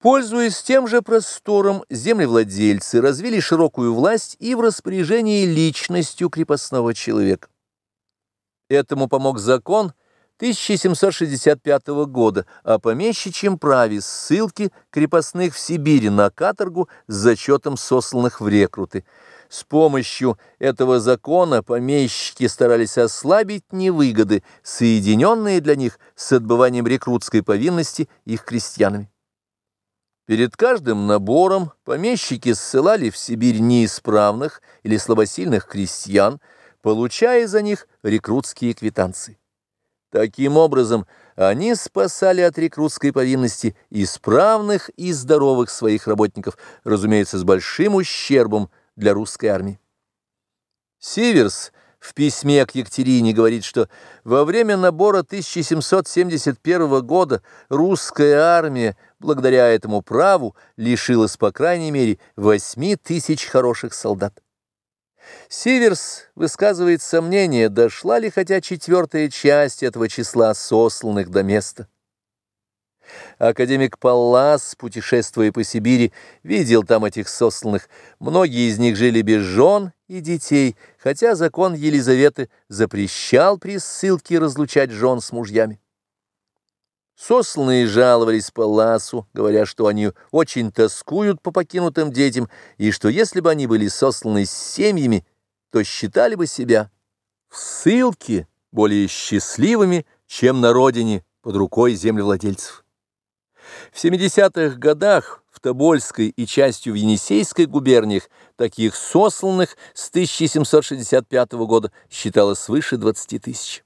Пользуясь тем же простором, землевладельцы развили широкую власть и в распоряжении личностью крепостного человека. Этому помог закон 1765 года о помещичьем праве ссылки крепостных в Сибири на каторгу с зачетом сосланных в рекруты. С помощью этого закона помещики старались ослабить невыгоды, соединенные для них с отбыванием рекрутской повинности их крестьянами. Перед каждым набором помещики ссылали в Сибирь неисправных или слабосильных крестьян, получая за них рекрутские квитанции. Таким образом, они спасали от рекрутской повинности исправных и здоровых своих работников, разумеется, с большим ущербом для русской армии. Сиверс в письме к Екатерине говорит, что во время набора 1771 года русская армия, благодаря этому праву, лишилась, по крайней мере, 8 тысяч хороших солдат. Сиверс высказывает сомнение, дошла ли хотя четвертая часть этого числа сосланных до места. Академик Паллас, путешествуя по Сибири, видел там этих сосланных. Многие из них жили без жен и детей, хотя закон Елизаветы запрещал при ссылке разлучать жен с мужьями. Сосланные жаловались Палласу, говоря, что они очень тоскуют по покинутым детям, и что если бы они были сосланы с семьями, то считали бы себя в ссылке более счастливыми, чем на родине под рукой землевладельцев. В 70-х годах в Тобольской и частью в Енисейской губерниях таких сосланных с 1765 года считалось свыше 20 тысяч.